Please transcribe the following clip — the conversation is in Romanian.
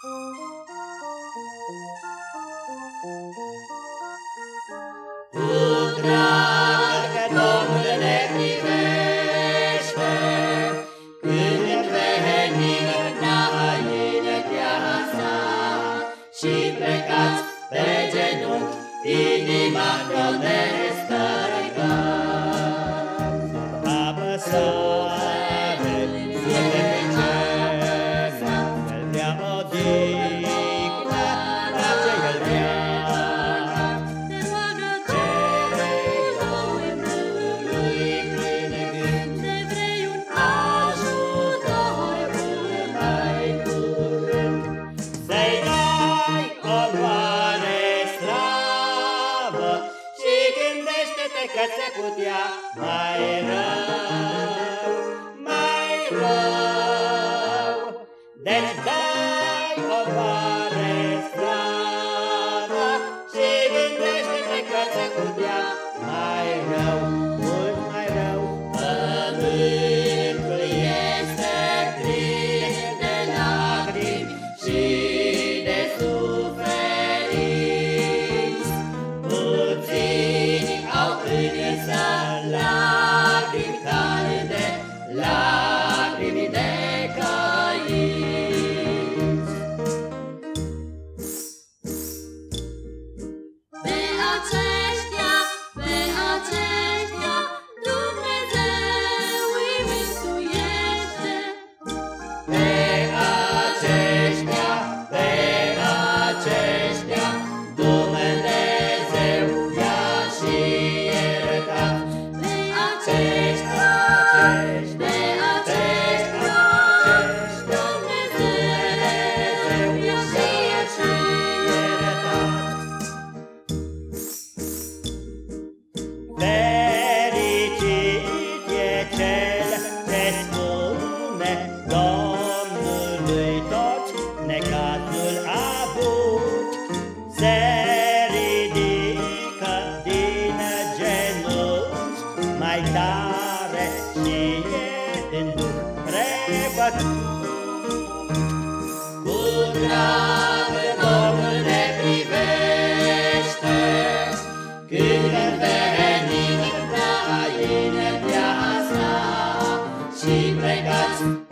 Música vrea odihnă, pace El vrea. Te roagă Cerului plin de gând, De vrei un ajutor până mai curând. Să-i dai onoare, slavă, Și gândește-te că se putea mai rău, mai rău. Deci dai ce spune Domnului tot necazul avut, Se ridică din genunchi mai tare și e în duh prebătut. she break.